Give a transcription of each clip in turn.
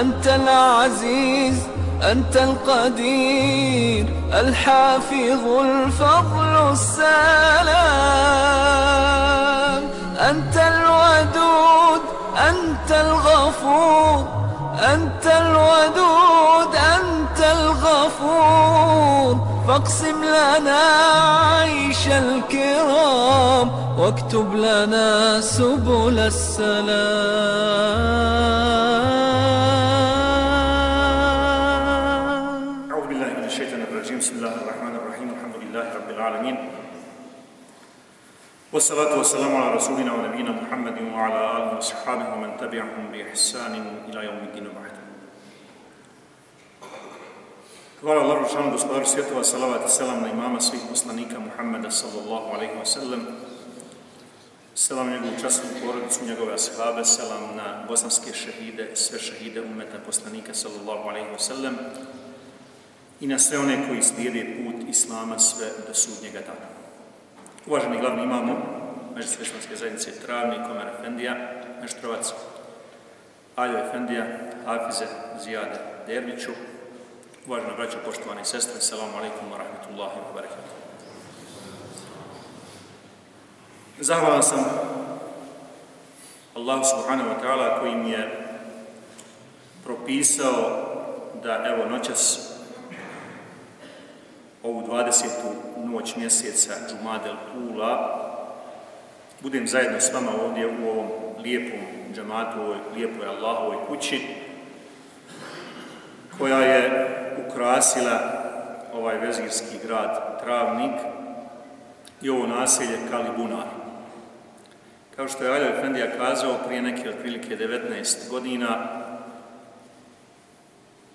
أنت العزيز أنت القدير الحافظ الفضل السلام أنت الودود أنت الغفور. أنت الودود أنت الغفور. فاقسم لنا عيش الكرام واكتب لنا سبل السلام. والصلاة والسلام على رسولنا ونبينا محمد وعلى آله وصحبه ومن تبعهم بإحسان إلى يوم الدين وبعد Hvala Allah Rušanu, gospodaru svjetova, salavat i selam na imama svih poslanika Muhammeda sallallahu alaihi wa sallam, selam njegovu častnu porodicu, njegove ashabe, selam na bosanske šehide, sve šehide umeta poslanika sallallahu alaihi wa sallam i na sve one koji slijede put Islama sve do sudnjega dana. Uvaženi glavni imamo Međusveštanske zajednice Travni, Komer Efendija, Meštrovac, Aljo Efendija, Hafize, Zijade, Derviću, Uvažena braća, poštovani sestre, salamu alaikum wa rahmatullahi wa barakatuh. Zahvalan sam Allahu subhanahu wa ta'ala koji mi je propisao da evo noćas ovu 20. noć mjeseca Džumadel Ula budem zajedno s vama ovdje u ovom lijepom džamatu, u ovoj lijepoj Allahovoj kući koja je ukrasila ovaj vezirski grad Travnik i ovo naselje Kalibunar. Kao što je Aljo Efendija kazao prije neke otprilike 19 godina,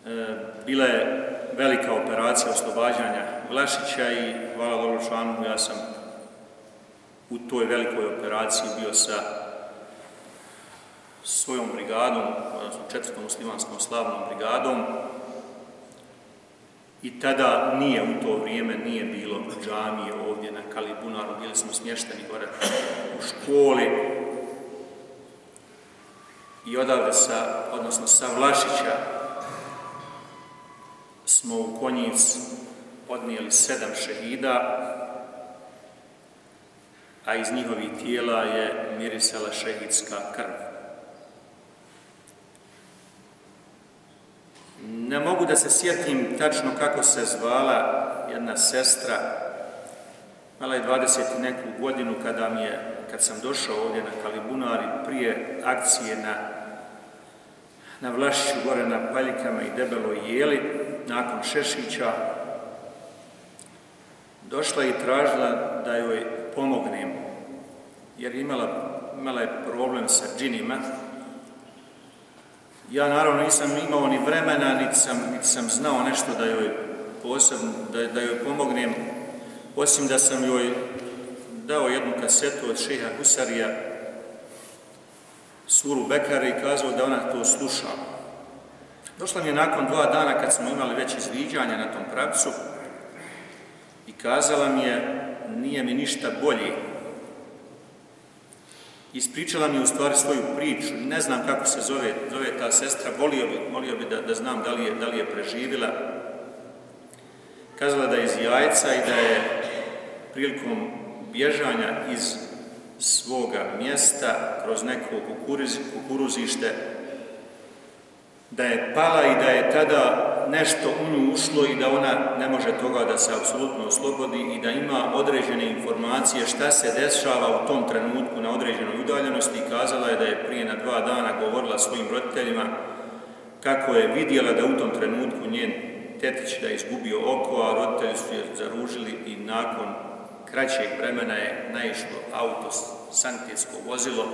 e, bila je velika operacija oslobađanja Vlašića i hvala Loločanu, ja sam u toj velikoj operaciji bio sa svojom brigadom, odnosno četvrtom muslimanskom slavnom brigadom, I tada nije u to vrijeme nije bilo džamije ovdje na Kalibunaru, bili smo smješteni gore u školi. I odavde sa, odnosno sa Vlašića smo u Konjic odnijeli sedam šehida, a iz njihovih tijela je mirisala šehidska krv. Ne mogu da se sjetim tačno kako se zvala jedna sestra, mala je 20 i neku godinu kada mi je, kad sam došao ovdje na Kalibunari prije akcije na, na Vlašiću gore na Paljikama i Debeloj jeli, nakon Šešića, došla i tražila da joj pomognem, jer imala, imala je problem sa džinima, Ja naravno nisam imao ni vremena, niti sam, niti sam znao nešto da joj posebno, da, da joj pomognem, osim da sam joj dao jednu kasetu od šeha Husarija, suru Bekara i kazao da ona to sluša. Došla mi je nakon dva dana kad smo imali već izviđanja na tom pravcu i kazala mi je nije mi ništa bolje. Ispričala mi u stvari svoju priču, ne znam kako se zove, zove ta sestra, volio bi, molio bi da, da znam da li, je, da li je preživila. Kazala da je iz jajca i da je prilikom bježanja iz svoga mjesta kroz neko kukuriz, kukuruzište da je pala i da je tada nešto u nju ušlo i da ona ne može toga da se apsolutno oslobodi i da ima određene informacije šta se dešava u tom trenutku na određenoj udaljenosti i kazala je da je prije na dva dana govorila svojim roditeljima kako je vidjela da u tom trenutku njen tetić da je izgubio oko, a roditelji su je zaružili i nakon kraćeg vremena je naišlo auto santijsko vozilo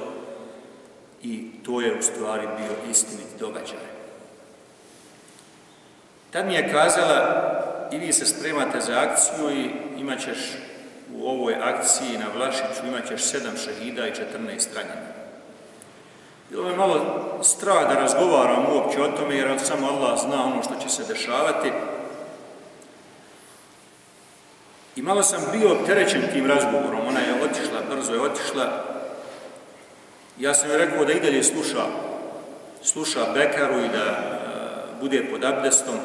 i to je u stvari bio istinit događaj. Tad mi je kazala, i vi se spremate za akciju i imat ćeš u ovoj akciji na Vlašiću, imat ćeš sedam šehida i 14 ranjena. Bilo je malo strah da razgovaram uopće o tome, jer samo Allah zna ono što će se dešavati. I malo sam bio opterećen tim razgovorom, ona je otišla, brzo je otišla. Ja sam joj rekao da i dalje sluša, sluša Bekaru i da e, bude pod abdestom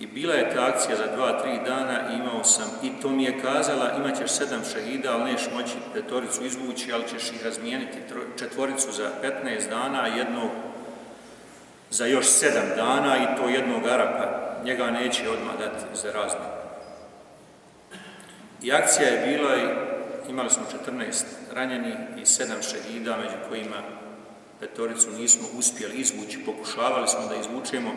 i bila je ta akcija za dva, tri dana i imao sam, i to mi je kazala, imat ćeš sedam šehida, ali neš moći petoricu izvući, ali ćeš ih razmijeniti četvoricu za 15 dana, jednog za još sedam dana i to jednog Arapa. Njega neće odmah dati za razne. I akcija je bila i imali smo 14 ranjeni i sedam šehida, među kojima petoricu nismo uspjeli izvući, pokušavali smo da izvučemo.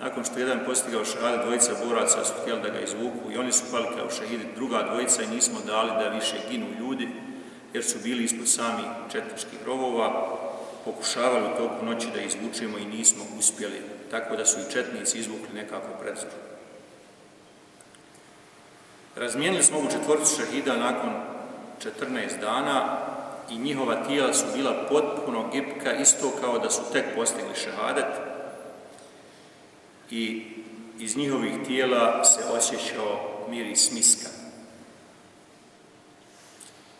Nakon što jedan postigao šahade, dvojica boraca su htjeli da ga izvuku i oni su pali kao šehidi, druga dvojica i nismo dali da više ginu ljudi, jer su bili ispod sami četničkih rovova, pokušavali u toku noći da izvučemo i nismo uspjeli, tako da su i četnici izvukli nekako predzor. Razmijenili smo ovu četvorcu šahida nakon 14 dana i njihova tijela su bila potpuno gipka, isto kao da su tek postigli šehadet i iz njihovih tijela se osjećao miris miska.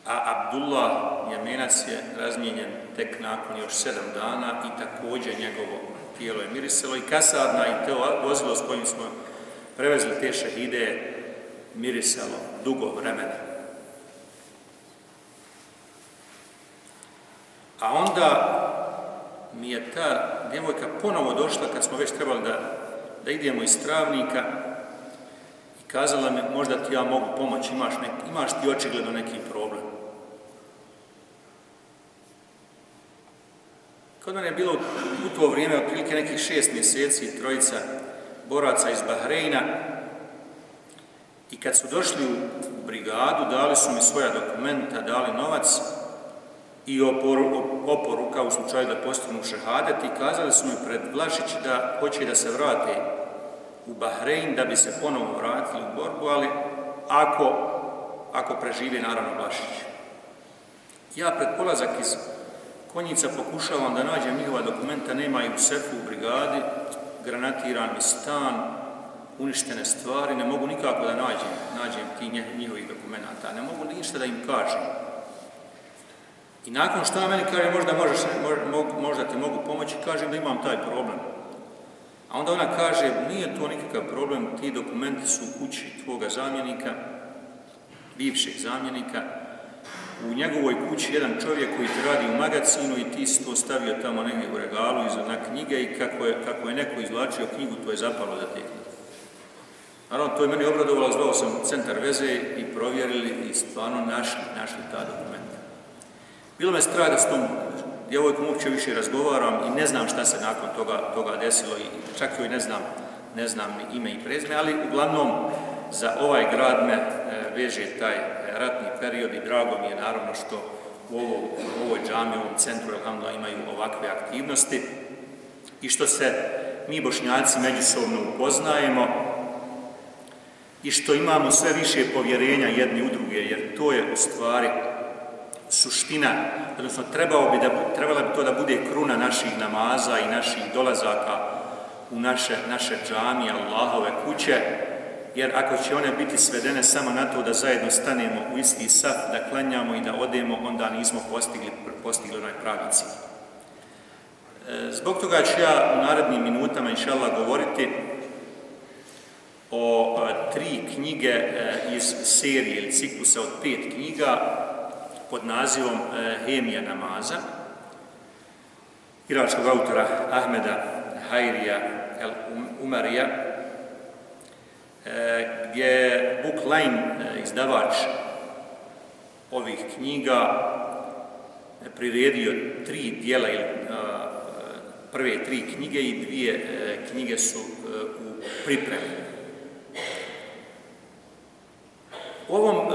A Abdullah Jemenac je razmijenjen tek nakon još sedam dana i također njegovo tijelo je mirisalo i kasadna i to vozilo s kojim smo prevezli te šehide mirisalo dugo vremena. A onda mi je ta djevojka ponovo došla kad smo već trebali da, da idemo iz travnika i kazala mi možda ti ja mogu pomoći, imaš, nek, imaš ti očigledno neki problem. Kod mene je bilo u to vrijeme otprilike nekih šest mjeseci trojica boraca iz Bahreina i kad su došli u brigadu, dali su mi svoja dokumenta, dali novac, i oporuka u slučaju da postanu šehadet i kazali su mi pred Vlašić da hoće da se vrate u Bahrein da bi se ponovo vratili u borbu, ali ako, ako prežive naravno Vlašić. Ja pred polazak iz konjica pokušavam da nađem njihova dokumenta, nema i u sefu u brigadi, granatiran mi stan, uništene stvari, ne mogu nikako da nađem, nađem ti njihovih dokumenta, ne mogu ništa da im kažem. I nakon što meni kaže, možda, možeš, možda ti mogu pomoći, kažem da imam taj problem. A onda ona kaže, nije to nikakav problem, ti dokumenti su u kući tvoga zamjenika, bivšeg zamjenika, u njegovoj kući jedan čovjek koji ti radi u magazinu i ti si to stavio tamo negdje u regalu iza na knjige i kako je, kako je neko izvlačio knjigu, to je zapalo da te knjige. Naravno, to je meni obradovalo, zvao sam centar veze i provjerili i stvarno našli, našli ta dokumenta. Bilo me strah da s tom djevojkom uopće više razgovaram i ne znam šta se nakon toga, toga desilo i čak joj ne znam, ne znam ime i prezme, ali uglavnom za ovaj grad me e, veže taj ratni period i drago mi je naravno što u, ovo, u ovoj džami, u ovom centru Elhamdula imaju ovakve aktivnosti i što se mi bošnjaci međusobno upoznajemo i što imamo sve više povjerenja jedni u druge, jer to je u stvari suština, odnosno trebalo bi da, trebala bi to da bude kruna naših namaza i naših dolazaka u naše, naše džamije, Allahove kuće, jer ako će one biti svedene samo na to da zajedno stanemo u isti sat, da klanjamo i da odemo, onda nismo postigli, postigli onaj pravi cilj. E, zbog toga ću ja u narednim minutama, inša govoriti o e, tri knjige e, iz serije ili ciklusa od pet knjiga pod nazivom e, Hemija namaza iračkog autora Ahmeda Hajrija El um-, Umarija e, gdje je Book Line izdavač ovih knjiga e, priredio tri dijela ili prve tri knjige i dvije knjige su u pripremi. U ovom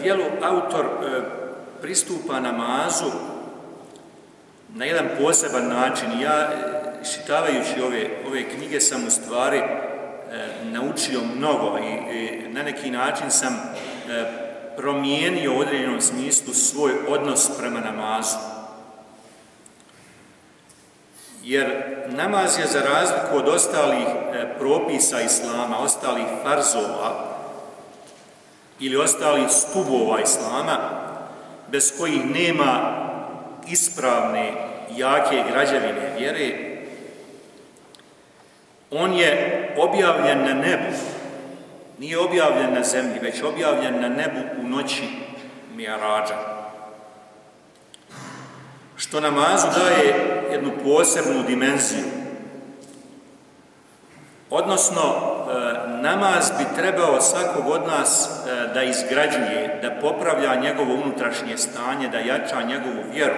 dijelu autor pristupa namazu na jedan poseban način. Ja, e, šitavajući ove, ove knjige, sam u stvari e, naučio mnogo i, i na neki način sam e, promijenio u određenom smislu svoj odnos prema namazu. Jer namaz je za razliku od ostalih e, propisa Islama, ostalih farzova ili ostalih stubova Islama, bez kojih nema ispravne, jake građevine vjere, On je objavljen na nebu, nije objavljen na zemlji, već objavljen na nebu u noći Mijarađa. Što namazu daje jednu posebnu dimenziju. Odnosno, namaz bi trebao svakog od nas e, da izgrađuje, da popravlja njegovo unutrašnje stanje, da jača njegovu vjeru.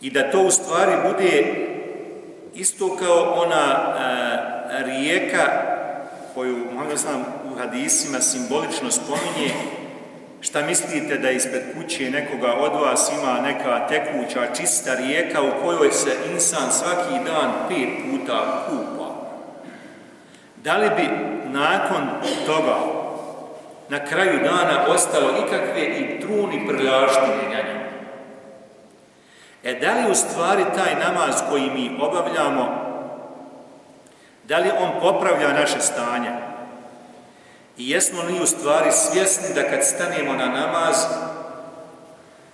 I da to u stvari bude isto kao ona e, rijeka koju Muhammed Islam u hadisima simbolično spominje, šta mislite da ispred kuće nekoga od vas ima neka tekuća, čista rijeka u kojoj se insan svaki dan pet puta kupa? Da li bi nakon toga na kraju dana ostalo ikakve i truni prljaštine na njemu? E da li u stvari taj namaz koji mi obavljamo Da li on popravlja naše stanje? I jesmo li u stvari svjesni da kad stanemo na namaz,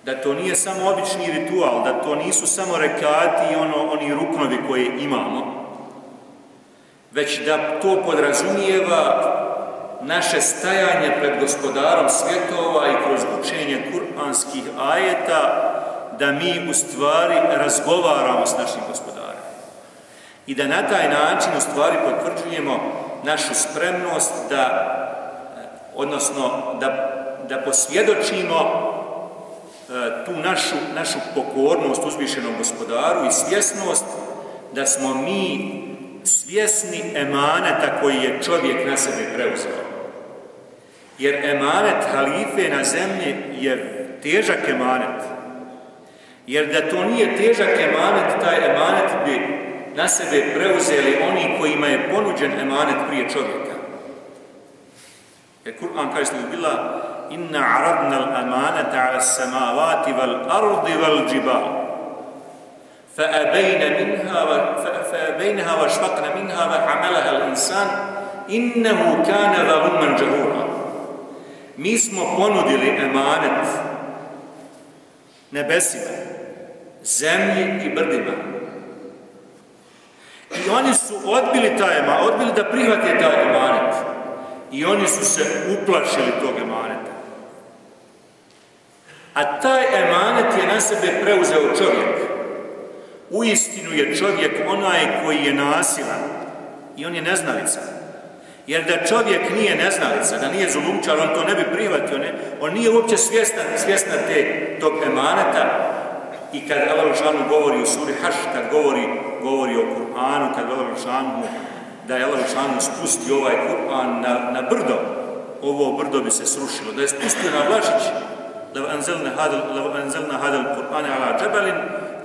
da to nije samo obični ritual, da to nisu samo rekati i ono, oni ruknovi koje imamo, već da to podrazumijeva naše stajanje pred gospodarom svjetova i kroz učenje kuranskih ajeta, da mi u stvari razgovaramo s našim gospodarom. I da na taj način u stvari potvrđujemo našu spremnost da, eh, odnosno da, da posvjedočimo eh, tu našu, našu pokornost uzvišenom gospodaru i svjesnost da smo mi svjesni emaneta koji je čovjek na sebe preuzeo. Jer emanet halife na zemlji je težak emanet. Jer da to nije težak emanet, taj emanet bi na sebe preuzeli oni kojima je ponuđen emanet prije čovjeka. Jer Kur'an kaže što je bila inna aradna l'amanata ala samavati val ardi val džibal فأبين منها فأبينها واشفقن منها وحملها الإنسان إنه كان ظلما جهورا Mi smo ponudili emanet nebesima, zemlji i brdima, I oni su odbili taj emanet, odbili da prihvate taj emanet. I oni su se uplašili tog emaneta. A taj emanet je na sebe preuzeo čovjek. U istinu je čovjek onaj koji je nasilan. I on je neznalica. Jer da čovjek nije neznalica, da nije zulumčar, on to ne bi prihvatio. Ne? On nije uopće svjestan, svjestan te, tog emaneta, I kad Allah Žešanu govori u suri Haš, kad govori, govori o Kur'anu, kad Allah Žešanu da je Allah Žešanu spusti ovaj Kur'an na, na brdo, ovo brdo bi se srušilo. Da je spustio na Vlašić, لو أنزلنا هذا لو أنزلنا هذا القرآن على جبل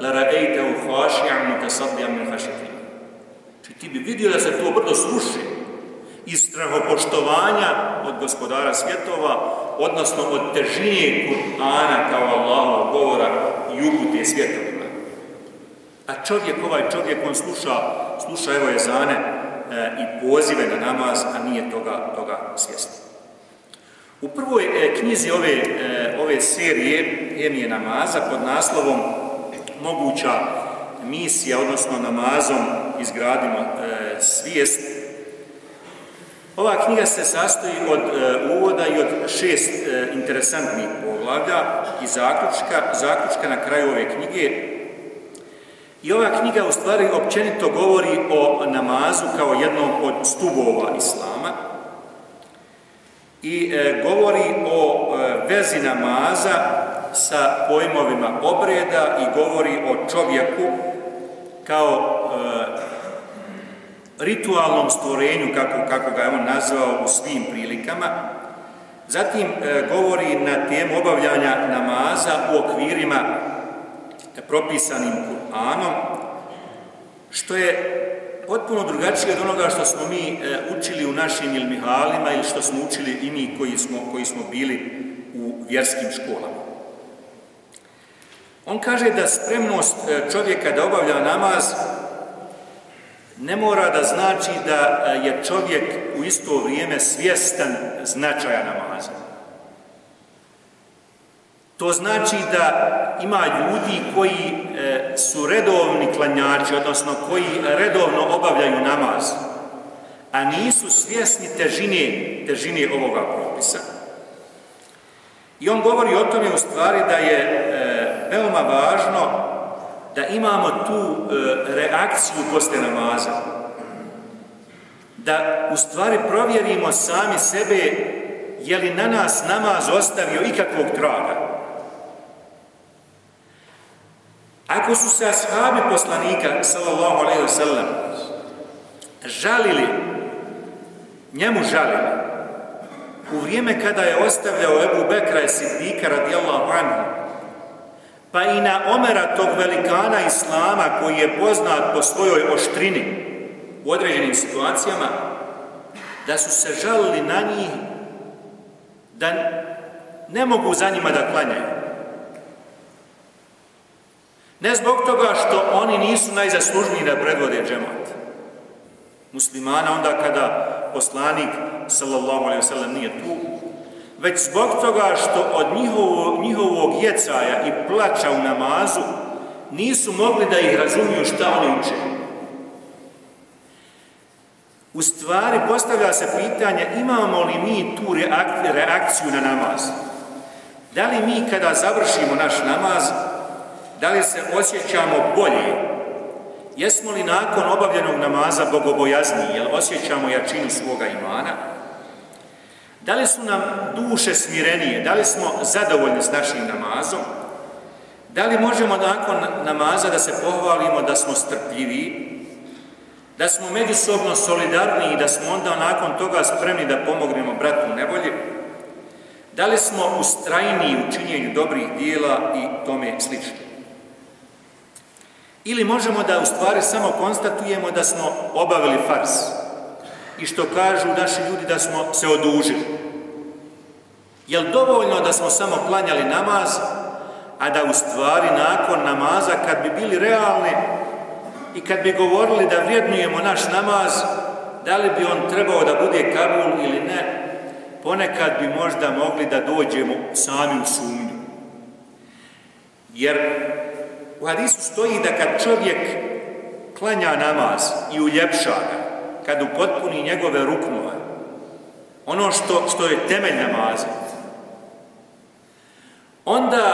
la ra'ayta khashi'an mutasaddian min Či Ti bi vidio da se to brdo sruši iz strahopoštovanja od gospodara svjetova, odnosno od težine Kur'ana kao Allahovog govora i upute svjetovima. A čovjek, ovaj čovjek, on sluša, sluša evo jezane e, i pozive na namaz, a nije toga, toga svjesni. U prvoj e, knjizi ove, e, ove serije Emije namaza pod naslovom Moguća misija, odnosno namazom izgradimo e, svijest, Ova knjiga se sastoji od e, uvoda i od šest e, interesantnih poglavlja i zaključka, zaključka na kraju ove knjige. I ova knjiga u stvari općenito govori o namazu kao jednom od stubova islama i e, govori o e, vezi namaza sa pojmovima obreda i govori o čovjeku kao e, ritualnom stvorenju, kako, kako ga je on nazvao u svim prilikama. Zatim e, govori na temu obavljanja namaza u okvirima propisanim Kur'anom, što je potpuno drugačije od onoga što smo mi e, učili u našim ilmihalima ili što smo učili i mi koji smo, koji smo bili u vjerskim školama. On kaže da spremnost e, čovjeka da obavlja namaz ne mora da znači da e, je čovjek u isto vrijeme svjestan značaja namaza. To znači da ima ljudi koji e, su redovni klanjači, odnosno koji redovno obavljaju namaz, a nisu svjesni težine, težine ovoga propisa. I on govori o tome u stvari da je e, veoma važno da imamo tu e, reakciju posle namaza. Da u stvari provjerimo sami sebe je li na nas namaz ostavio ikakvog traga. Ako su se ashabi poslanika, sallallahu alaihi wa sallam, žalili, njemu žalili, u vrijeme kada je ostavljao Ebu Bekra i Sidika radijallahu anhu, pa i na Omera tog velikana Islama koji je poznat po svojoj oštrini u određenim situacijama, da su se žalili na njih, da ne mogu za njima da klanjaju. Ne zbog toga što oni nisu najzaslužniji da predvode džemat. Muslimana onda kada poslanik sallallahu alaihi wasallam nije tu, već zbog toga što od njihovo, njihovog jecaja i plaća u namazu nisu mogli da ih razumiju šta oni uče. U stvari postavlja se pitanje imamo li mi tu reakciju na namaz. Da li mi kada završimo naš namaz da li se osjećamo bolje, jesmo li nakon obavljenog namaza bogobojazniji, jel osjećamo jačinu svoga imana, da li su nam duše smirenije, da li smo zadovoljni s našim namazom, da li možemo nakon namaza da se pohvalimo da smo strpljivi, da smo međusobno solidarni i da smo onda nakon toga spremni da pomognemo bratu u nevolji, da li smo ustrajni u činjenju dobrih dijela i tome slično. Ili možemo da u stvari samo konstatujemo da smo obavili fars i što kažu naši ljudi da smo se odužili. Je dovoljno da smo samo klanjali namaz, a da u stvari nakon namaza kad bi bili realni i kad bi govorili da vrijednujemo naš namaz, da li bi on trebao da bude kabul ili ne, ponekad bi možda mogli da dođemo sami u sumnju. Jer U hadisu stoji da kad čovjek klanja namaz i uljepša ga, kad upotpuni njegove ruknove, ono što, što je temelj namaza, onda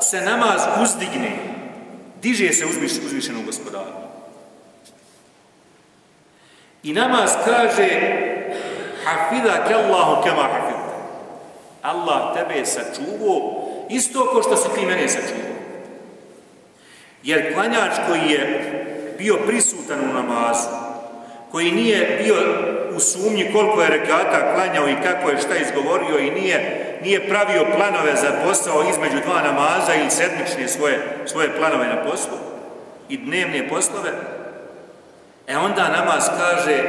se namaz uzdigne, diže se uzviš, uzvišenom gospodaru. I namaz kaže hafidha ke Allahu kema hafidha. Allah tebe je sačuvao isto ko što si ti mene sačuvao. Jer klanjač koji je bio prisutan u namazu, koji nije bio u sumnji koliko je rekata klanjao i kako je šta izgovorio i nije, nije pravio planove za posao između dva namaza ili sedmične svoje, svoje planove na poslu i dnevne poslove, e onda namaz kaže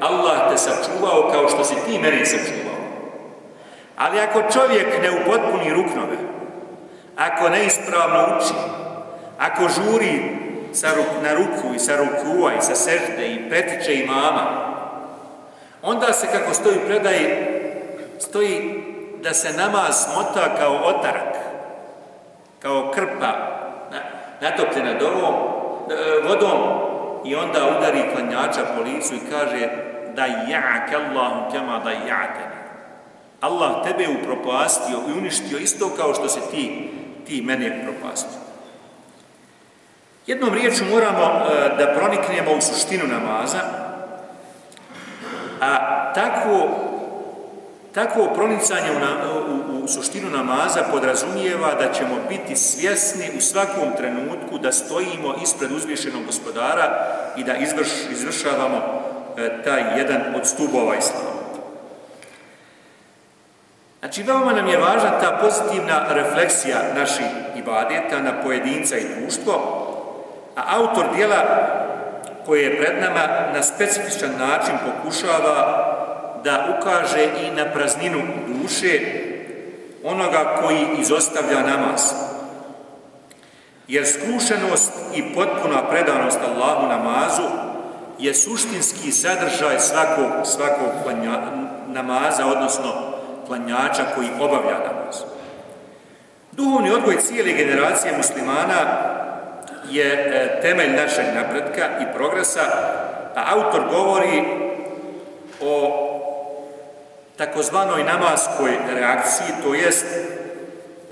Allah te sačuvao kao što si ti meni sačuvao. Ali ako čovjek ne upotpuni ruknove, ako neispravno uči, ako žuri sa ruk, na ruku i sa rukua i sa sežde i pretiče imama, onda se kako stoji predaj, stoji da se namaz smota kao otarak, kao krpa natopljena dovom, e, vodom i onda udari klanjača po licu i kaže da ja'ak Allahu kama da ja'ate. Allah tebe upropastio i uništio isto kao što se ti, ti mene propastio. Jednom riječu moramo e, da proniknemo u suštinu namaza, a tako, tako pronicanje u, na, u, u suštinu namaza podrazumijeva da ćemo biti svjesni u svakom trenutku da stojimo ispred uzvišenog gospodara i da izvrš, izvršavamo e, taj jedan od stubova islama. Znači, veoma nam je važna ta pozitivna refleksija naših ibadeta na pojedinca i društvo, A autor dijela koje je pred nama na specifičan način pokušava da ukaže i na prazninu duše onoga koji izostavlja namaz. Jer skrušenost i potpuna predanost Allahu namazu je suštinski sadržaj svakog, svakog planja, namaza, odnosno planjača koji obavlja namaz. Duhovni odgoj cijele generacije muslimana je e, temelj našeg napretka i progresa, a autor govori o takozvanoj namaskoj reakciji, to jest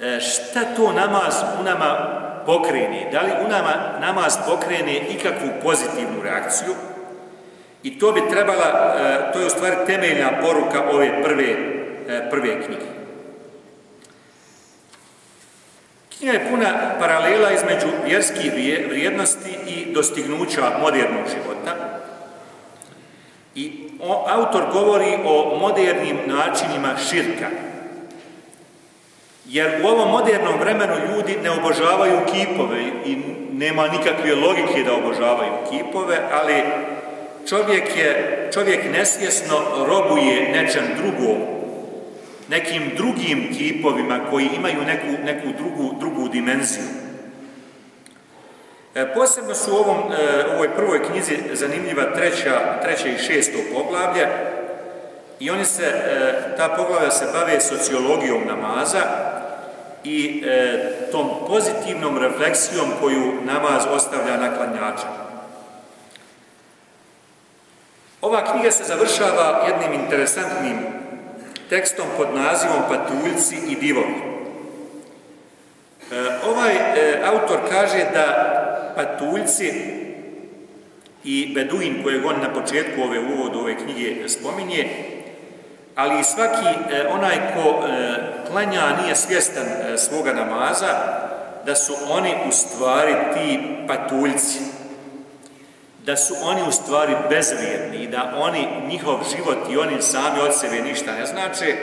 e, šta to namaz u nama pokreni, da li u nama namaz pokrene ikakvu pozitivnu reakciju i to bi trebala, e, to je u stvari temeljna poruka ove prve, prve knjige. Knjiga je puna paralela između vjerskih vrijednosti i dostignuća modernog života. I autor govori o modernim načinima širka. Jer u ovom modernom vremenu ljudi ne obožavaju kipove i nema nikakve logike da obožavaju kipove, ali čovjek, je, čovjek nesvjesno robuje nečem drugom nekim drugim kipovima koji imaju neku, neku drugu, drugu dimenziju. E, posebno su u ovom, e, ovoj prvoj knjizi zanimljiva treća, treća i šesto poglavlje i oni se, e, ta poglavlja se bave sociologijom namaza i e, tom pozitivnom refleksijom koju namaz ostavlja na klanjača. Ova knjiga se završava jednim interesantnim tekstom pod nazivom Patuljci i divovi. E, ovaj e, autor kaže da patuljci i beduin kojeg on na početku ove uvodu ove knjige spominje, ali i svaki e, onaj ko e, klanja nije svjestan e, svoga namaza, da su oni u stvari ti patuljci, da su oni u stvari bezvrijedni i da oni, njihov život i oni sami od sebe ništa ne znače,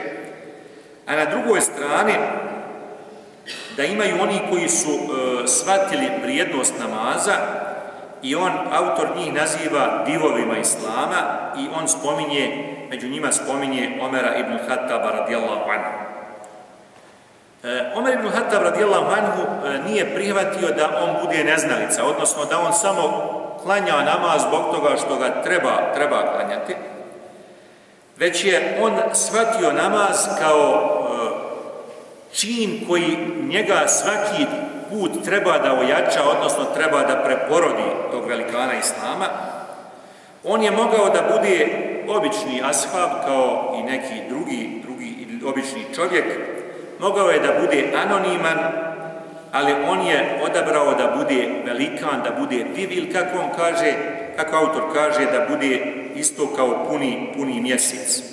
a na drugoj strani da imaju oni koji su e, shvatili vrijednost namaza i on, autor njih naziva divovima Islama i on spominje, među njima spominje Omera ibn Hattaba radijallahu anhu. E, Omer ibn Hattab radijallahu anhu e, nije prihvatio da on bude neznalica, odnosno da on samo klanja namaz zbog toga što ga treba, treba klanjati, već je on shvatio namaz kao e, čin koji njega svaki put treba da ojača, odnosno treba da preporodi tog velikana Islama. On je mogao da bude obični ashab kao i neki drugi, drugi obični čovjek, mogao je da bude anoniman, ali on je odabrao da bude velikan, da bude divil, kako on kaže, kako autor kaže, da bude isto kao puni, puni mjesec.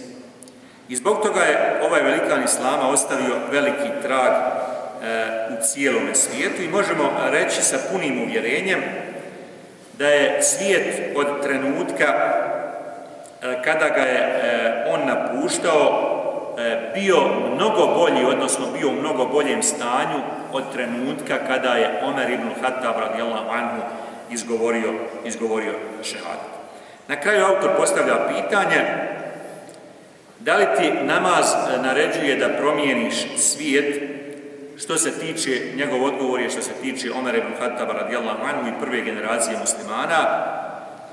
I zbog toga je ovaj velikan Islama ostavio veliki trag e, u cijelom svijetu i možemo reći sa punim uvjerenjem da je svijet od trenutka e, kada ga je e, on napuštao E, bio mnogo bolji, odnosno bio u mnogo boljem stanju od trenutka kada je Omer ibn Khattab radijallahu anhu izgovorio, izgovorio šehadat. Na kraju autor postavlja pitanje da li ti namaz e, naređuje da promijeniš svijet što se tiče, njegov odgovor je što se tiče Omer ibn Hattab radijallahu anhu i prve generacije muslimana,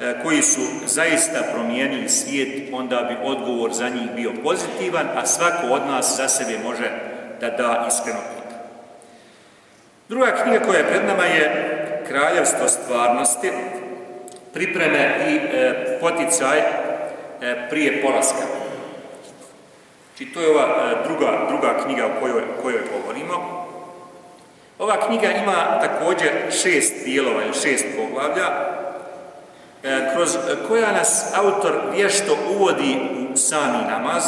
E, koji su zaista promijenili svijet, onda bi odgovor za njih bio pozitivan, a svako od nas za sebe može da da iskreno pita. Druga knjiga koja je pred nama je Kraljevstvo stvarnosti, pripreme i e, poticaj e, prije polaska. Či to je ova e, druga, druga knjiga o kojoj, kojoj govorimo. Ova knjiga ima također šest dijelova ili šest poglavlja, E, kroz e, koja nas autor vješto uvodi u sami namaz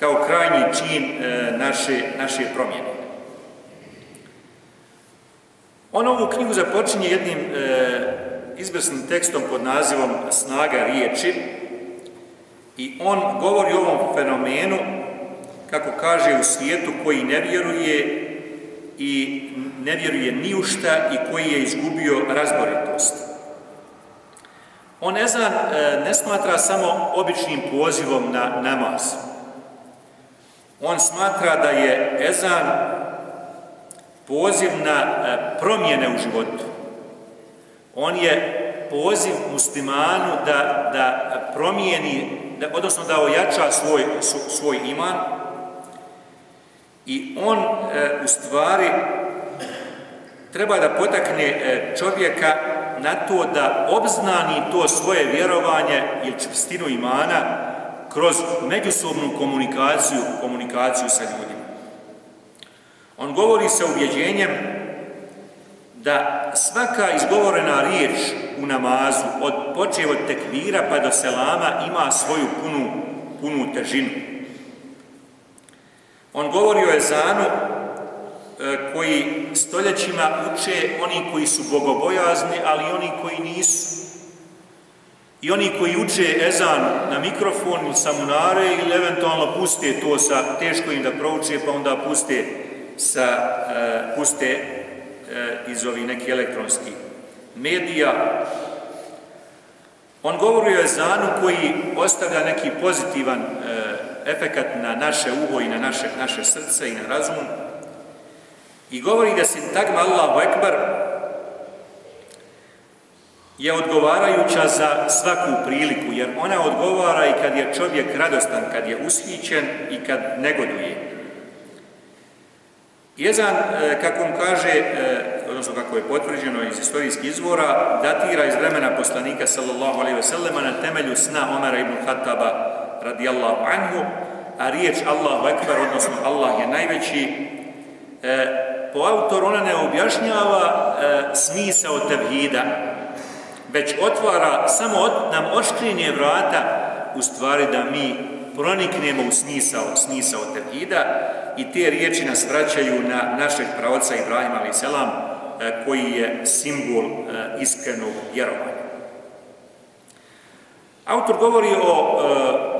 kao krajnji čin e, naše, naše promjene. On ovu knjigu započinje jednim e, izvrsnim tekstom pod nazivom Snaga riječi i on govori o ovom fenomenu kako kaže u svijetu koji ne vjeruje i ne vjeruje ni u šta i koji je izgubio razboritost. On ezan e, ne smatra samo običnim pozivom na namaz. On smatra da je ezan poziv na e, promjene u životu. On je poziv muslimanu da, da promijeni, da, odnosno da ojača svoj, svoj iman I on e, u stvari treba da potakne e, čovjeka na to da obznani to svoje vjerovanje ili čvrstinu imana kroz međusobnu komunikaciju, komunikaciju sa ljudima. On govori sa ubjeđenjem da svaka izgovorena riječ u namazu, od počeo od tekvira pa do selama, ima svoju punu, punu težinu. On govori o ezanu E, koji stoljećima uče oni koji su bogobojazni, ali i oni koji nisu. I oni koji uče ezan na mikrofon ili samunare ili eventualno puste to sa, teško im da prouče, pa onda puste, sa, e, puste e, iz ovih nekih elektronskih medija. On govori o ezanu koji ostavlja neki pozitivan e, efekat na naše uho i na naše, naše srce i na razum. I govori da se Allahu Ekber je odgovarajuća za svaku priliku, jer ona odgovara i kad je čovjek radostan, kad je ushićen i kad negoduje. Jezan, e, kako on kaže, e, odnosno kako je potvrđeno iz istorijskih izvora, datira iz vremena poslanika sallallahu alaihi ve sellema na temelju sna Omara ibn Khattaba radijallahu anhu, a riječ Allahu Ekber, odnosno Allah je najveći, e, po autor ona ne objašnjava e, smisao tevhida, već otvara samo od, nam oškrinje vrata u stvari da mi proniknemo u smisao, smisao tevhida i te riječi nas vraćaju na našeg pravca Ibrahima a.s. e, koji je simbol e, iskrenog vjerovanja. Autor govori o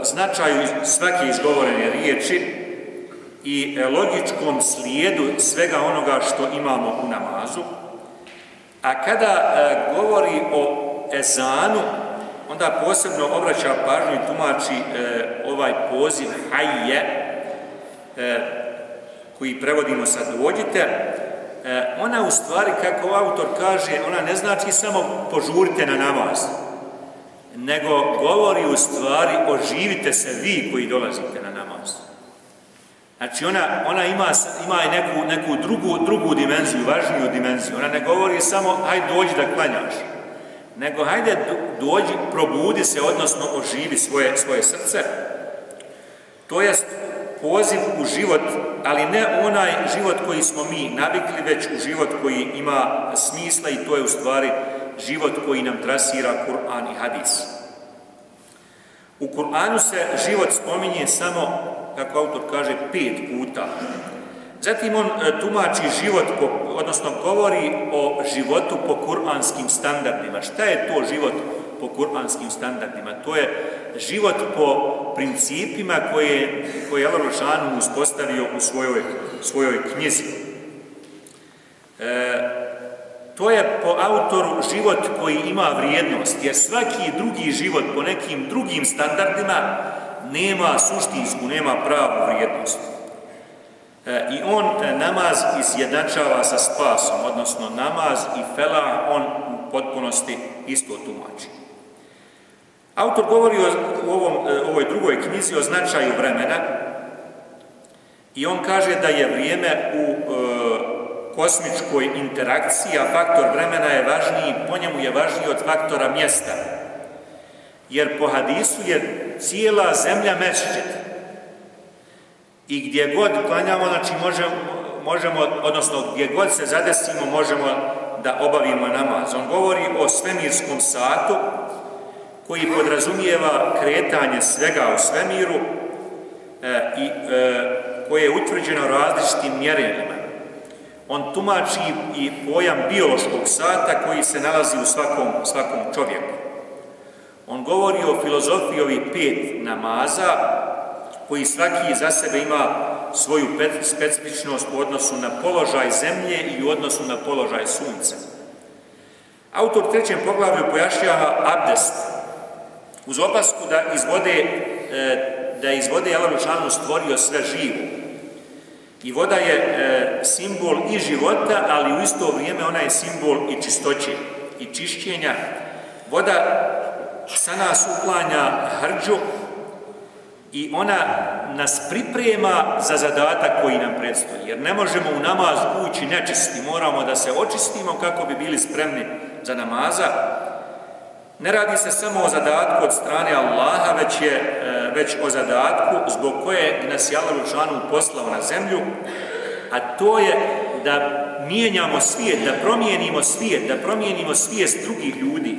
e, značaju svake izgovorene riječi i logičkom slijedu svega onoga što imamo u namazu, A kada e, govori o ezanu, onda posebno obraća pažnju i tumači e, ovaj poziv hajje, e, koji prevodimo sa dođite, ona u stvari, kako ovaj autor kaže, ona ne znači samo požurite na namaz, nego govori u stvari oživite se vi koji dolazite na namaz. Znači ona, ona ima, ima i neku, neku drugu, drugu dimenziju, važniju dimenziju. Ona ne govori samo hajde dođi da klanjaš, nego hajde dođi, probudi se, odnosno oživi svoje, svoje srce. To je poziv u život, ali ne onaj život koji smo mi navikli, već u život koji ima smisla i to je u stvari život koji nam trasira Kur'an i Hadis. U Kur'anu se život spominje samo kako autor kaže, pet puta. Zatim on e, tumači život, po, odnosno govori o životu po kuranskim standardima. Šta je to život po kuranskim standardima? To je život po principima koje, koje je Allah uspostavio u svojoj, svojoj knjizi. E, to je po autoru život koji ima vrijednost, jer svaki drugi život po nekim drugim standardima nema suštinsku, nema pravu vrijednost. E, I on e, namaz izjednačava sa spasom, odnosno namaz i fela, on u potpunosti isto tumači. Autor govori o, u ovom, e, ovoj drugoj knjizi o značaju vremena i on kaže da je vrijeme u e, kosmičkoj interakciji, a faktor vremena je važniji, po njemu je važniji od faktora mjesta. Jer po hadisu je cijela zemlja mešćet. I gdje god klanjamo, znači možemo, možemo, odnosno gdje god se zadesimo, možemo da obavimo namaz. On govori o svemirskom satu koji podrazumijeva kretanje svega u svemiru e, i e, koje je utvrđeno različitim mjerenjima. On tumači i pojam biološkog sata koji se nalazi u svakom, svakom čovjeku. On govori o filozofiji ovih pet namaza, koji svaki za sebe ima svoju specifičnost u odnosu na položaj zemlje i u odnosu na položaj sunca. Autor trećem poglavlju pojašnjava abdest uz opasku da izvode e, da izvode Jalarušanu stvorio sve živo. I voda je e, simbol i života, ali u isto vrijeme ona je simbol i čistoće i čišćenja. Voda sa nas uklanja hrđu i ona nas priprema za zadatak koji nam predstoji. Jer ne možemo u namaz ući nečisti, moramo da se očistimo kako bi bili spremni za namaza. Ne radi se samo o zadatku od strane Allaha, već je e, već o zadatku zbog koje nas je Allah poslao na zemlju, a to je da mijenjamo svijet, da promijenimo svijet, da promijenimo svijest drugih ljudi.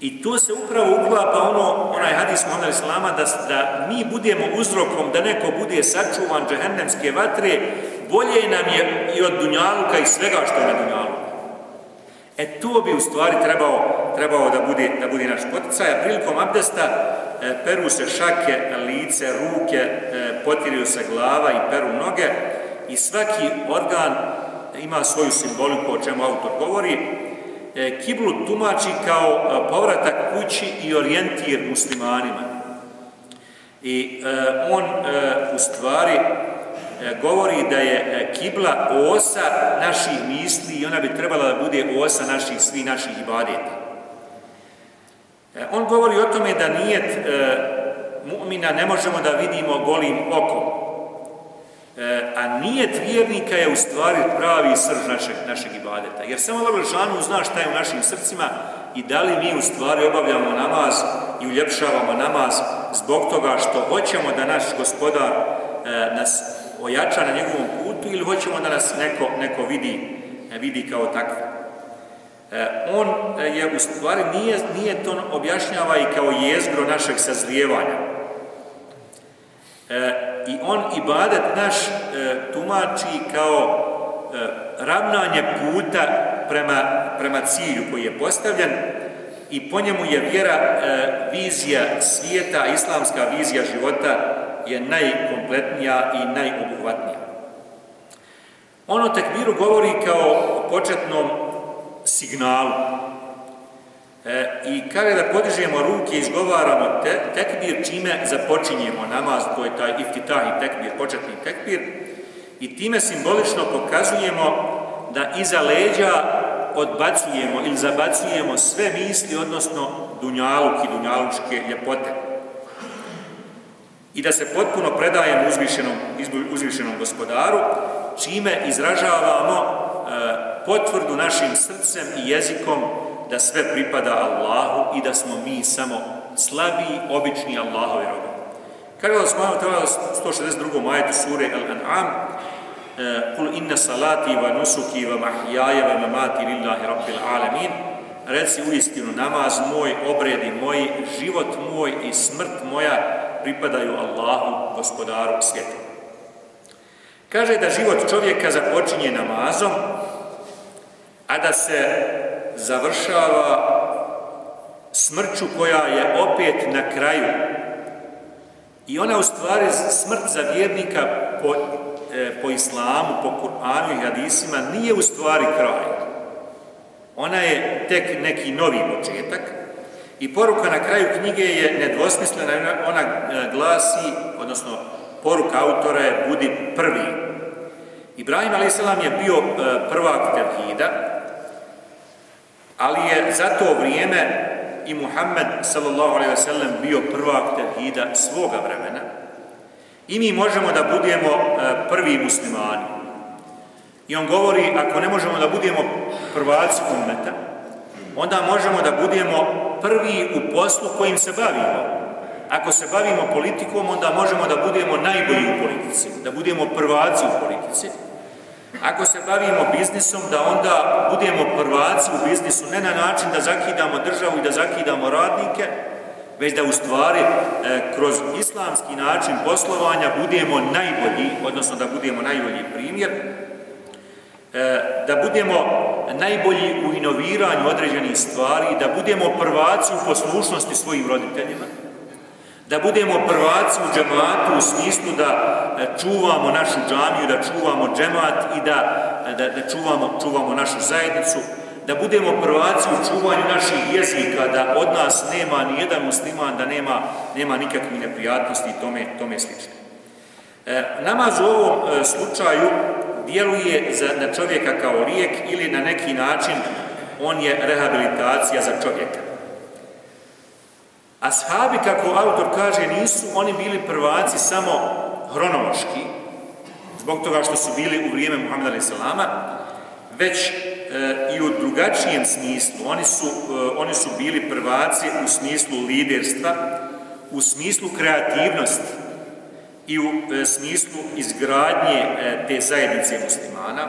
I to se upravo uklapa ono, onaj hadis Muhammed Islama, da, da mi budemo uzrokom da neko bude sačuvan džehennemske vatre, bolje nam je i od Dunjaluka i svega što je na Dunjaluka. E to bi u stvari trebao, trebao da, bude, da bude naš poticaj, a prilikom abdesta E, peru se šake, lice, ruke, e, potiraju se glava i peru noge i svaki organ ima svoju simboliku o čemu autor govori. E, kiblu tumači kao povratak kući i orijentir muslimanima. I on u stvari govori da je kibla osa naših misli i ona bi trebala da bude osa naših, svi naših ibadeta. E, on govori o tome da nijet e, mu'mina ne možemo da vidimo golim okom. E, a nijet vjernika je u stvari pravi srž našeg, našeg ibadeta. Jer samo Allah Žanu zna šta je u našim srcima i da li mi u stvari obavljamo namaz i uljepšavamo namaz zbog toga što hoćemo da naš gospodar e, nas ojača na njegovom putu ili hoćemo da nas neko, neko vidi, e, vidi kao takvo. E, on e, je u stvari, nije, nije to objašnjava i kao jezgro našeg sazlijevanja. E, i on ibadet naš e, tumači kao e, ravnanje puta prema, prema cilju koji je postavljen i po njemu je vjera e, vizija svijeta, islamska vizija života je najkompletnija i najobuhvatnija. Ono tekbiru govori kao početnom signalu, E, I kada da podižemo ruke i izgovaramo te, tekbir, čime započinjemo namaz, to je taj iftitah tekbir, početni tekbir, i time simbolično pokazujemo da iza leđa odbacujemo ili zabacujemo sve misli, odnosno dunjaluk i dunjalučke ljepote. I da se potpuno predajemo uzvišenom, uzvišenom gospodaru, čime izražavamo E, potvrdu našim srcem i jezikom da sve pripada Allahu i da smo mi samo slabi, obični Allahovi robi. Kaže Allah subhanahu wa ta'ala 162. majetu sure Al-An'am e, Kul inna salati wa nusuki wa mahjaje wa mamati lillahi rabbil alamin Reci u istinu namaz moj, obredi moj, život moj i smrt moja pripadaju Allahu, gospodaru svijeta. Kaže da život čovjeka započinje namazom, a da se završava smrću koja je opet na kraju. I ona u stvari smrt za vjernika po, e, po islamu, po Kur'anu i hadisima nije u stvari kraj. Ona je tek neki novi početak i poruka na kraju knjige je nedvosmislena, ona glasi, odnosno poruka autora je budi prvi. Ibrahim a.s. je bio e, prvak tevhida, ali je za to vrijeme i Muhammed sallallahu alejhi ve sellem bio prvak tevhida svoga vremena i mi možemo da budemo e, prvi muslimani. I on govori, ako ne možemo da budemo prvaci umeta, onda možemo da budemo prvi u poslu kojim se bavimo. Ako se bavimo politikom, onda možemo da budemo najbolji u politici, da budemo prvaci u politici. Ako se bavimo biznisom, da onda budemo prvaci u biznisu, ne na način da zakidamo državu i da zakidamo radnike, već da u stvari e, kroz islamski način poslovanja budemo najbolji, odnosno da budemo najbolji primjer, e, da budemo najbolji u inoviranju određenih stvari, da budemo prvaci u poslušnosti svojim roditeljima, da budemo prvaci u džematu u smislu da e, čuvamo našu džamiju, da čuvamo džemat i da, da, da čuvamo, čuvamo našu zajednicu, da budemo prvaci u čuvanju naših jezika, da od nas nema ni jedan musliman, da nema, nema nikakvih neprijatnosti i tome, tome slično. E, namaz u ovom e, slučaju djeluje za, na čovjeka kao lijek ili na neki način on je rehabilitacija za čovjeka. Ashabi, kako autor kaže, nisu oni bili prvaci samo hronološki, zbog toga što su bili u vrijeme Muhammeda a.s. već e, i u drugačijem smislu. Oni su, e, oni su bili prvaci u smislu liderstva, u smislu kreativnosti i u e, smislu izgradnje e, te zajednice muslimana.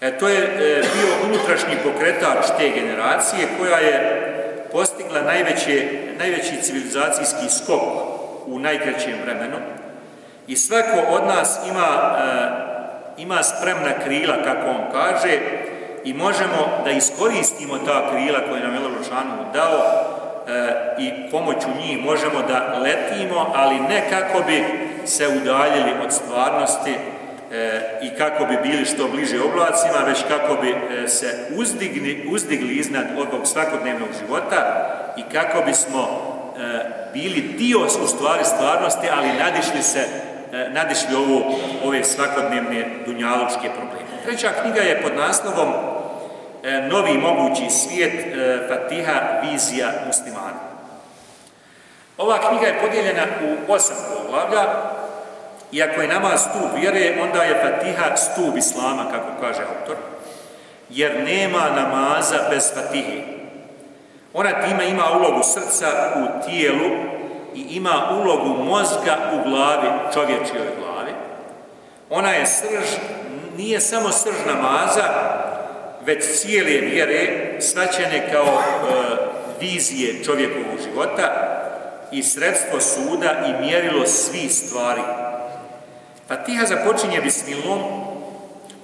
E, to je e, bio unutrašnji pokretač te generacije koja je postigla najveće, najveći civilizacijski skok u najkraćem vremenu i svako od nas ima, e, ima spremna krila, kako on kaže, i možemo da iskoristimo ta krila koje nam je Lošanu dao e, i pomoću njih možemo da letimo, ali ne kako bi se udaljili od stvarnosti e, i kako bi bili što bliže oblacima, već kako bi e, se uzdigni, uzdigli iznad ovog svakodnevnog života i kako bismo e, bili dio u stvari stvarnosti, ali nadišli se e, nadišli ovo, ove svakodnevne dunjalučke probleme. Treća knjiga je pod naslovom e, Novi mogući svijet e, Fatiha vizija muslimana. Ova knjiga je podijeljena u osam poglavlja, Iako je namaz stup vjere, onda je Fatiha stup Islama, kako kaže autor, jer nema namaza bez Fatihe. Ona time ima ulogu srca u tijelu i ima ulogu mozga u glavi, čovječijoj glavi. Ona je srž, nije samo srž namaza, već cijele vjere svaćene kao e, vizije čovjekovog života i sredstvo suda i mjerilo svi stvari Fatiha započinje bismilom,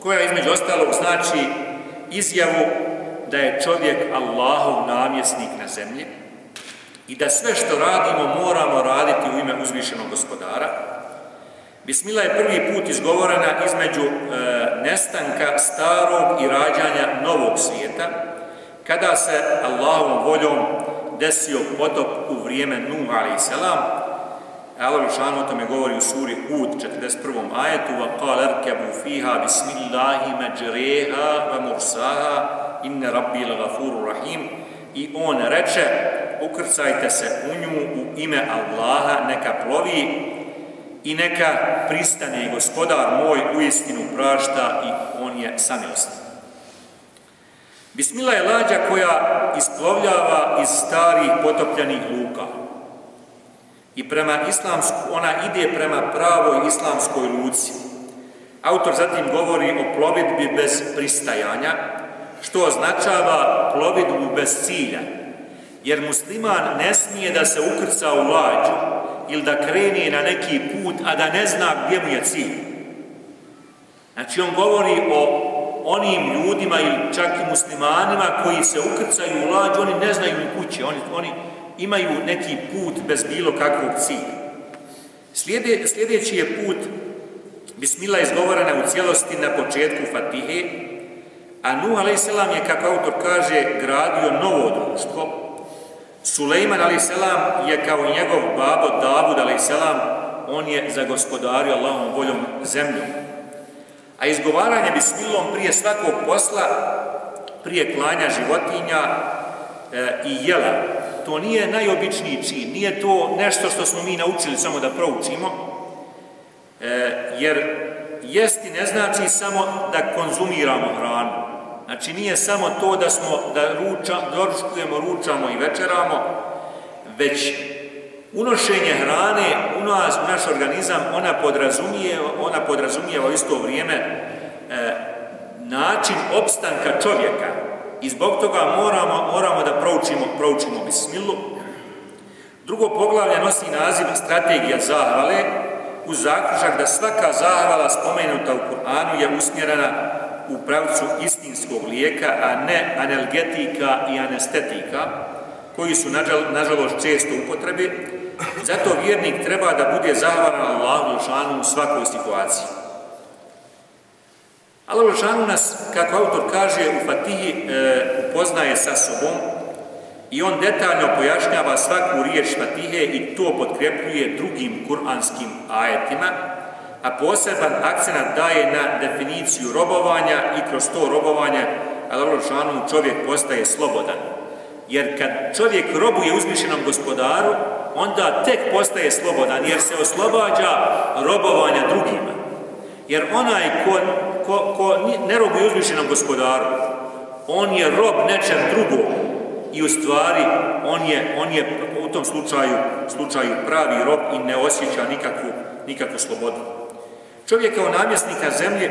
koja između ostalog znači izjavu da je čovjek Allahov namjesnik na zemlji i da sve što radimo moramo raditi u ime uzvišenog gospodara. Bismila je prvi put izgovorena između e, nestanka starog i rađanja novog svijeta, kada se Allahovom voljom desio potop u vrijeme Nuh a.s. Allah Žešanu o tome govori u suri Hud, 41. ajetu, وَقَالَ qal فِيهَا بِسْمِ اللَّهِ međreha wa إِنَّ رَبِّي لَغَفُورُ رَحِيمُ rahim i on reče, ukrcajte se u nju u ime Allaha, neka plovi i neka pristane gospodar moj u istinu prašta i on je samilost. Bismillah je lađa koja isplovljava iz starih potopljenih luka. I prema islamsku, ona ide prema pravoj islamskoj luci. Autor zatim govori o plovidbi bez pristajanja, što označava plovidbu bez cilja. Jer musliman ne smije da se ukrca u lađu ili da kreni na neki put, a da ne zna gdje mu je cilj. Znači, on govori o onim ljudima ili čak i muslimanima koji se ukrcaju u lađu, oni ne znaju kuće, oni, oni imaju neki put bez bilo kakvog cilja. Slijede, sljedeći je put Bismila izgovorena u cijelosti na početku Fatihe, a Nuh a.s. je, kako autor kaže, gradio novo društvo. Sulejman a.s. je kao njegov babo Davud a.s. on je zagospodario Allahom voljom zemlju. A izgovaranje Bismilom prije svakog posla, prije klanja životinja e, i jela, to nije najobičniji čin, nije to nešto što smo mi naučili samo da proučimo, e, jer jesti ne znači samo da konzumiramo hranu. Znači nije samo to da smo da ruča, doručkujemo, ručamo i večeramo, već unošenje hrane u nas, u naš organizam, ona podrazumije, ona podrazumijeva isto vrijeme e, način opstanka čovjeka, I zbog toga moramo, moramo da proučimo, proučimo bismilu. Drugo poglavlje nosi naziv Strategija zahvale uz zaključak da svaka zahvala spomenuta u Kur'anu je usmjerena u pravcu istinskog lijeka, a ne analgetika i anestetika, koji su nažalost često upotrebi. Zato vjernik treba da bude zahvalan Allahu u svakoj situaciji. Allah Žešanu ono nas, kako autor kaže, u Fatihi e, upoznaje sa sobom i on detaljno pojašnjava svaku riječ Fatihe i to potkrepljuje drugim kuranskim ajetima, a poseban akcenat daje na definiciju robovanja i kroz to robovanje Allah Žešanu ono čovjek postaje slobodan. Jer kad čovjek robuje uzvišenom gospodaru, onda tek postaje slobodan, jer se oslobađa robovanja drugima. Jer onaj ko, ko, ko ne robuje uzvišenom gospodaru, on je rob nečem drugom i u stvari on je, on je u tom slučaju, slučaju pravi rob i ne osjeća nikakvu, nikakvu slobodu. Čovjek kao namjesnika zemlje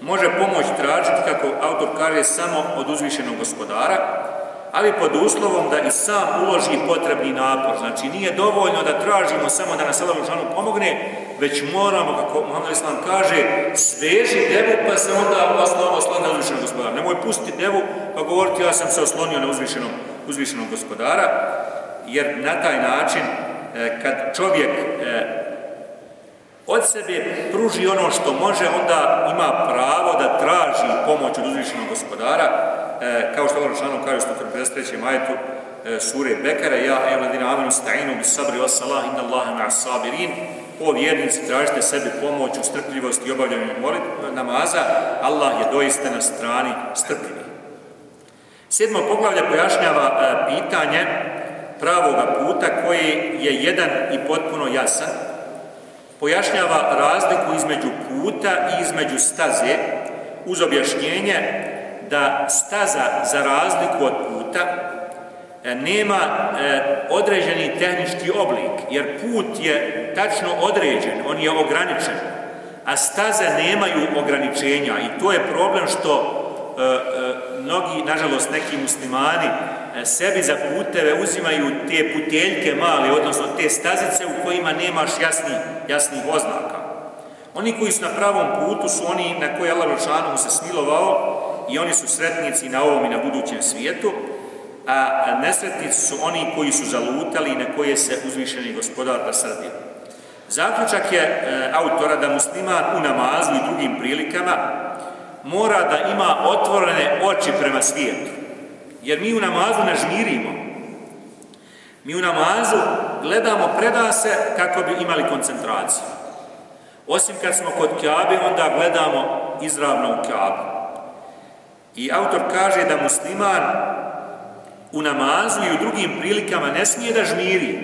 može pomoć tražiti, kako autor kaže, samo od uzvišenog gospodara, ali pod uslovom da i sam uloži potrebni napor. Znači, nije dovoljno da tražimo samo da nas Allah Žešanu pomogne, već moramo, kako Muhammed Islam kaže, sveži devu pa se onda osnovo oslon na uzvišenog gospodara. Nemoj pustiti devu pa govoriti ja sam se oslonio na uzvišenog, uzvišenog gospodara, jer na taj način e, kad čovjek e, od sebe pruži ono što može, onda ima pravo da traži pomoć od uzvišenog gospodara, e, kao što Allah Žešanu kaže u 153. majetu sure Bekara, ja, evladina amenu, sta'inu, bis sabri, wa salah, inna Allahe ma'as sabirin, o vjernici, tražite sebi pomoć u strpljivosti i obavljanju namaza, Allah je doista na strani strpljivi. Sedmo poglavlje pojašnjava e, pitanje pravoga puta koji je jedan i potpuno jasan. Pojašnjava razliku između puta i između staze uz objašnjenje da staza za razliku od puta e, nema e, određeni tehnički oblik, jer put je tačno određen, on je ograničen, a staze nemaju ograničenja i to je problem što e, mnogi, nažalost neki muslimani, sebi za puteve uzimaju te puteljke male, odnosno te stazice u kojima nemaš jasni, jasnih oznaka. Oni koji su na pravom putu su oni na koje Allah Rošanu se smilovao i oni su sretnici na ovom i na budućem svijetu, a nesretnici su oni koji su zalutali i na koje se uzvišeni gospodar nasrdio. Zaključak je e, autora da musliman u namazu i drugim prilikama mora da ima otvorene oči prema svijetu. Jer mi u namazu ne žmirimo. Mi u namazu gledamo predase kako bi imali koncentraciju. Osim kad smo kod Kjabe, onda gledamo izravno u Kjabu. I autor kaže da musliman u namazu i u drugim prilikama ne smije da žmiri.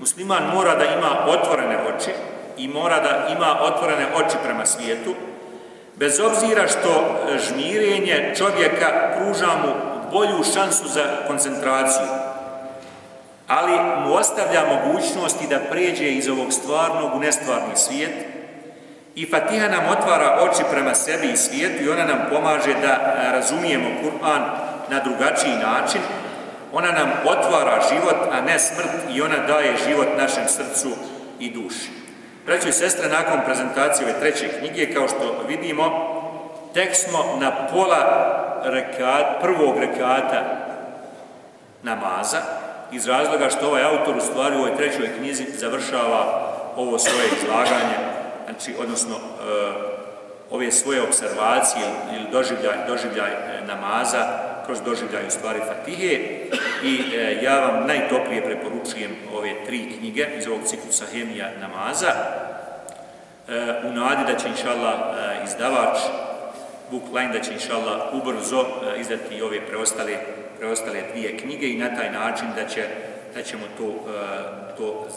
Musliman mora da ima otvorene oči i mora da ima otvorene oči prema svijetu, bez obzira što žmirenje čovjeka pruža mu bolju šansu za koncentraciju, ali mu ostavlja mogućnosti da pređe iz ovog stvarnog u nestvarni svijet i Fatiha nam otvara oči prema sebi i svijetu i ona nam pomaže da e, razumijemo Kur'an na drugačiji način, Ona nam otvara život, a ne smrt i ona daje život našem srcu i duši. Braćo i sestre, nakon prezentacije ove treće knjige, kao što vidimo, tek smo na pola rekat, prvog rekata namaza, iz razloga što ovaj autor u stvari u ovoj trećoj knjizi završava ovo svoje izlaganje, znači, odnosno, e, ove svoje observacije ili doživljaj, doživljaj e, namaza, kroz doživljaju stvari Fatihe. I e, ja vam najtoplije preporučujem ove tri knjige iz ovog ciklusa Hemija namaza. E, u nadi da će inšallah e, izdavač Bookline da će inšallah ubrzo e, izdati i ove preostale, preostale dvije knjige i na taj način da će da ćemo to, e, to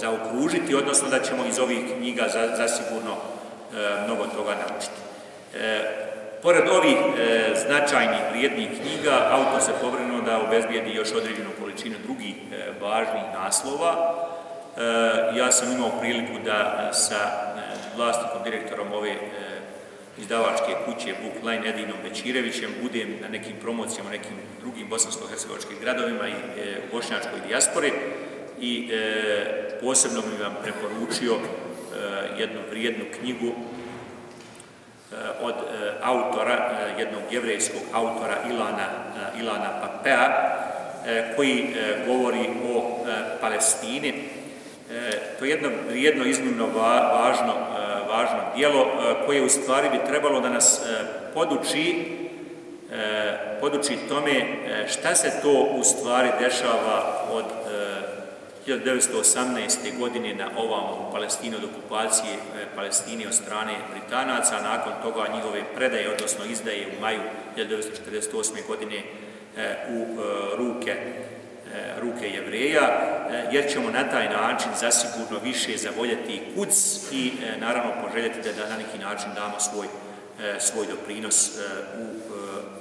zaokružiti, odnosno da ćemo iz ovih knjiga za, zasigurno e, mnogo toga naučiti. E, Pored ovih e, značajnih, vrijednih knjiga, autor se povrnuo da obezbijedi još određenu količinu drugih e, važnih naslova. E, ja sam imao priliku da sa e, vlasnikom, direktorom ove izdavačke kuće Bookline Edinom Bečirevićem budem na nekim promocijama, nekim drugim bosansko-hercegovačkim gradovima i e, u bošnjačkoj dijaspori i e, posebno mi vam preporučio e, jednu vrijednu knjigu e, od e, autora, e, jednog jevrejskog autora Ilana, e, Ilana Papea, e, koji e, govori o Palestini. To je jedno vrijedno, iznimno važno, važno dijelo koje u stvari bi trebalo da nas poduči, poduči tome šta se to u stvari dešava od 1918. godine na ovam u Palestinu od okupacije eh, Palestine od strane Britanaca, nakon toga njihove predaje, odnosno izdaje u maju 1948. godine eh, u eh, ruke ruke jevreja, jer ćemo na taj način zasigurno više zavoljeti kuc i naravno poželjeti da na neki način damo svoj, svoj doprinos u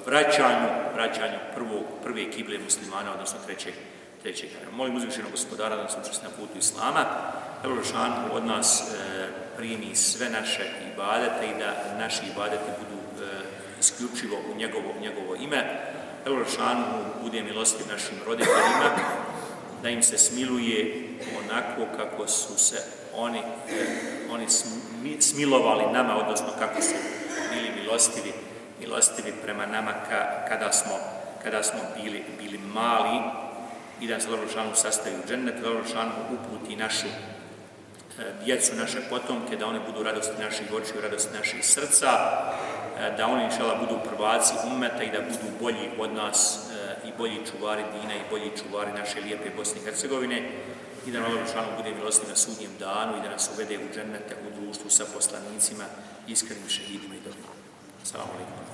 vraćanju, vraćanju prvog, prve kible muslimana, odnosno trećeg, trećeg. Molim uzvišenog gospodara da nas učesti na putu Islama, Elošan od nas e, primi sve naše ibadete i da naši ibadete budu e, isključivo u njegovo, njegovo ime. Da Rošanu bude milosti našim roditeljima, da im se smiluje onako kako su se oni, e, oni smilovali nama, odnosno kako su bili milostivi, milostivi prema nama ka, kada smo, kada smo bili, bili mali i da se Rošanu sastavi u džennet, Rošanu uputi našu E, djecu, naše potomke, da one budu radosti naših očiju, radosti naših srca, e, da oni inšala budu prvaci umeta i da budu bolji od nas e, i bolji čuvari Dina i bolji čuvari naše lijepe Bosne i Hercegovine i da nam šalom bude milosti na sudnjem danu i da nas uvede u džennete u društvu sa poslanicima, iskrenim šehidima i dobrim. Salamu alaikum.